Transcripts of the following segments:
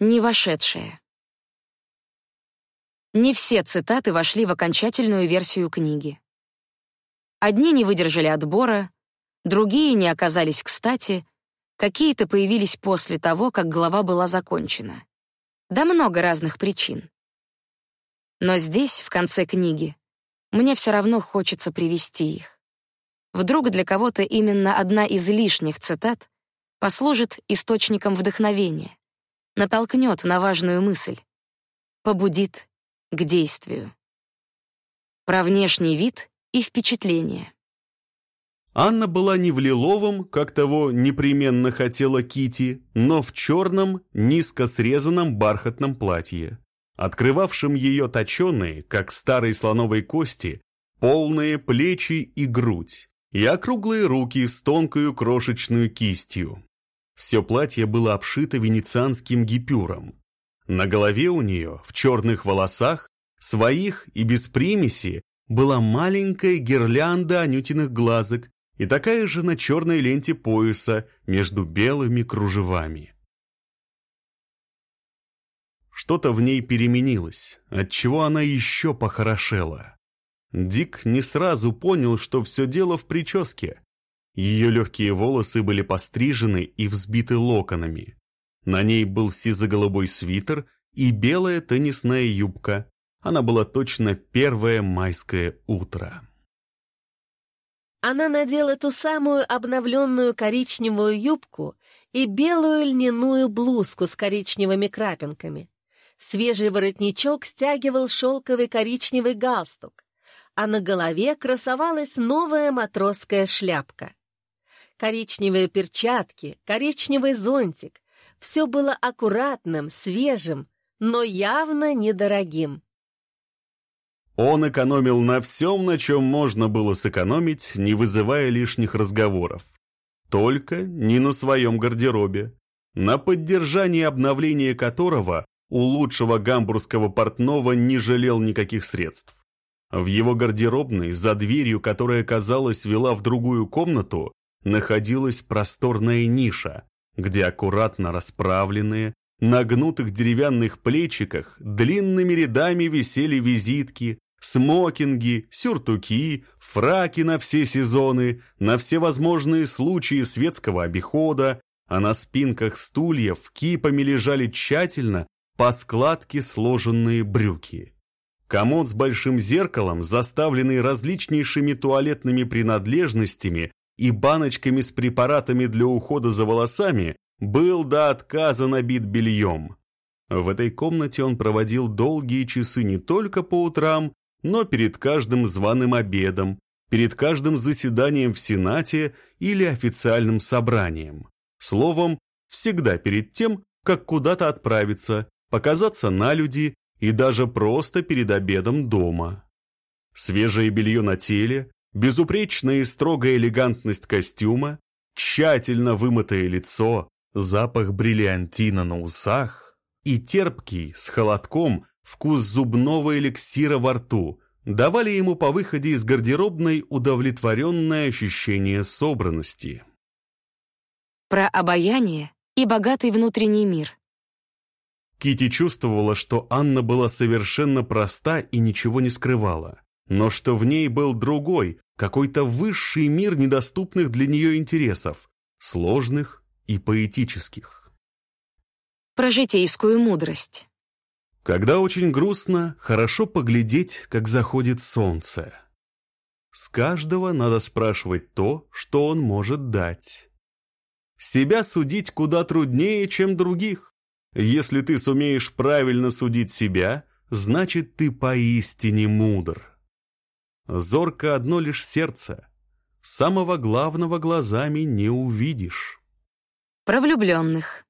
Не вошедшее. Не все цитаты вошли в окончательную версию книги. Одни не выдержали отбора, другие не оказались кстати, какие-то появились после того, как глава была закончена. Да много разных причин. Но здесь, в конце книги, мне все равно хочется привести их. Вдруг для кого-то именно одна из лишних цитат послужит источником вдохновения, натолкнет на важную мысль, побудит к действию. Про внешний вид и впечатление. Анна была не в лиловом, как того непременно хотела Кити, но в черном, низко срезанном бархатном платье, открывавшем ее точеные, как старые слоновой кости, полные плечи и грудь, и округлые руки с тонкою крошечную кистью. Все платье было обшито венецианским гипюром. На голове у нее, в черных волосах, своих и без примеси, была маленькая гирлянда анютиных глазок и такая же на черной ленте пояса между белыми кружевами. Что-то в ней переменилось, отчего она еще похорошела. Дик не сразу понял, что все дело в прическе. Ее легкие волосы были пострижены и взбиты локонами. На ней был сизо-голубой свитер и белая теннисная юбка. Она была точно первое майское утро. Она надела ту самую обновленную коричневую юбку и белую льняную блузку с коричневыми крапинками. Свежий воротничок стягивал шелковый коричневый галстук а на голове красовалась новая матросская шляпка. Коричневые перчатки, коричневый зонтик — все было аккуратным, свежим, но явно недорогим. Он экономил на всем, на чем можно было сэкономить, не вызывая лишних разговоров. Только не на своем гардеробе, на поддержание обновления которого у лучшего гамбургского портного не жалел никаких средств. В его гардеробной, за дверью, которая, казалось, вела в другую комнату, находилась просторная ниша, где аккуратно расправленные, на гнутых деревянных плечиках длинными рядами висели визитки, смокинги, сюртуки, фраки на все сезоны, на все возможные случаи светского обихода, а на спинках стульев кипами лежали тщательно по складке сложенные брюки. Комод с большим зеркалом, заставленный различнейшими туалетными принадлежностями и баночками с препаратами для ухода за волосами, был до отказа набит бельем. В этой комнате он проводил долгие часы не только по утрам, но перед каждым званым обедом, перед каждым заседанием в Сенате или официальным собранием. Словом, всегда перед тем, как куда-то отправиться, показаться на люди и даже просто перед обедом дома. Свежее белье на теле, безупречная и строгая элегантность костюма, тщательно вымытое лицо, запах бриллиантина на усах и терпкий, с холодком, вкус зубного эликсира во рту давали ему по выходе из гардеробной удовлетворенное ощущение собранности. Про обаяние и богатый внутренний мир. Кити чувствовала, что Анна была совершенно проста и ничего не скрывала, но что в ней был другой, какой-то высший мир недоступных для нее интересов, сложных и поэтических. Про житейскую мудрость. Когда очень грустно, хорошо поглядеть, как заходит солнце. С каждого надо спрашивать то, что он может дать. Себя судить куда труднее, чем других. Если ты сумеешь правильно судить себя, значит, ты поистине мудр. Зорко одно лишь сердце. Самого главного глазами не увидишь. Про влюбленных.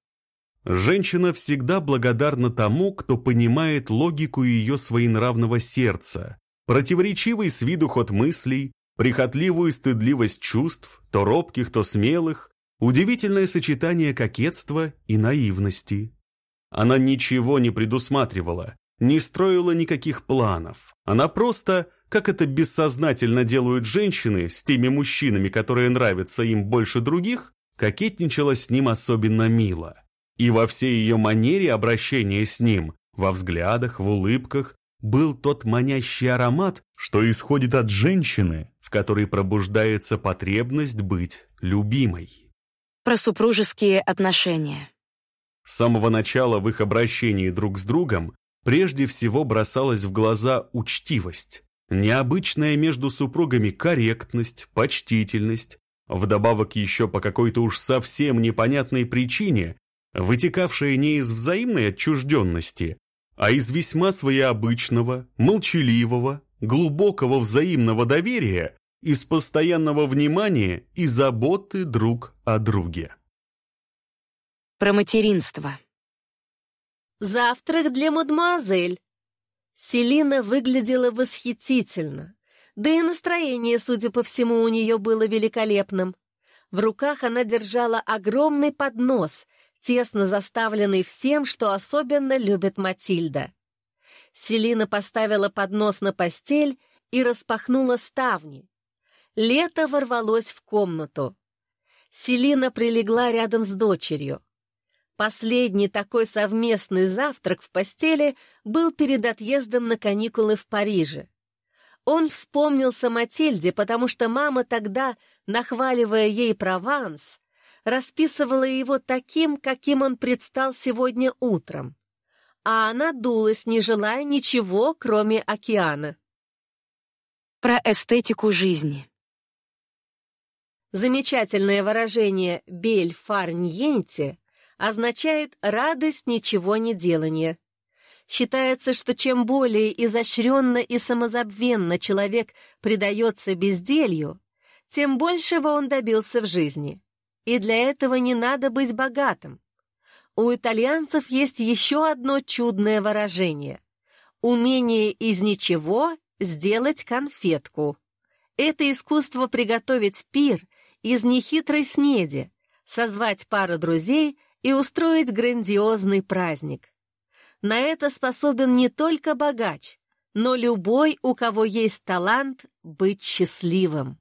Женщина всегда благодарна тому, кто понимает логику ее своенравного сердца, противоречивый с виду ход мыслей, прихотливую стыдливость чувств, то робких, то смелых, удивительное сочетание кокетства и наивности. Она ничего не предусматривала, не строила никаких планов. Она просто, как это бессознательно делают женщины с теми мужчинами, которые нравятся им больше других, кокетничала с ним особенно мило. И во всей ее манере обращения с ним, во взглядах, в улыбках, был тот манящий аромат, что исходит от женщины, в которой пробуждается потребность быть любимой. Про супружеские отношения. С самого начала в их обращении друг с другом прежде всего бросалась в глаза учтивость, необычная между супругами корректность, почтительность, вдобавок еще по какой-то уж совсем непонятной причине, вытекавшая не из взаимной отчужденности, а из весьма своеобычного, молчаливого, глубокого взаимного доверия, из постоянного внимания и заботы друг о друге. Про материнство. «Завтрак для мадемуазель!» Селина выглядела восхитительно, да и настроение, судя по всему, у нее было великолепным. В руках она держала огромный поднос, тесно заставленный всем, что особенно любит Матильда. Селина поставила поднос на постель и распахнула ставни. Лето ворвалось в комнату. Селина прилегла рядом с дочерью. Последний такой совместный завтрак в постели был перед отъездом на каникулы в Париже. Он вспомнился Матильде, потому что мама тогда, нахваливая ей Прованс, расписывала его таким, каким он предстал сегодня утром. А она дулась, не желая ничего, кроме океана. Про эстетику жизни. Замечательное выражение «бель фарньенте» означает радость ничего не делания. Считается, что чем более изощренно и самозабвенно человек предается безделью, тем большего он добился в жизни. И для этого не надо быть богатым. У итальянцев есть еще одно чудное выражение — умение из ничего сделать конфетку. Это искусство приготовить пир из нехитрой снеди, созвать пару друзей и устроить грандиозный праздник. На это способен не только богач, но любой, у кого есть талант быть счастливым.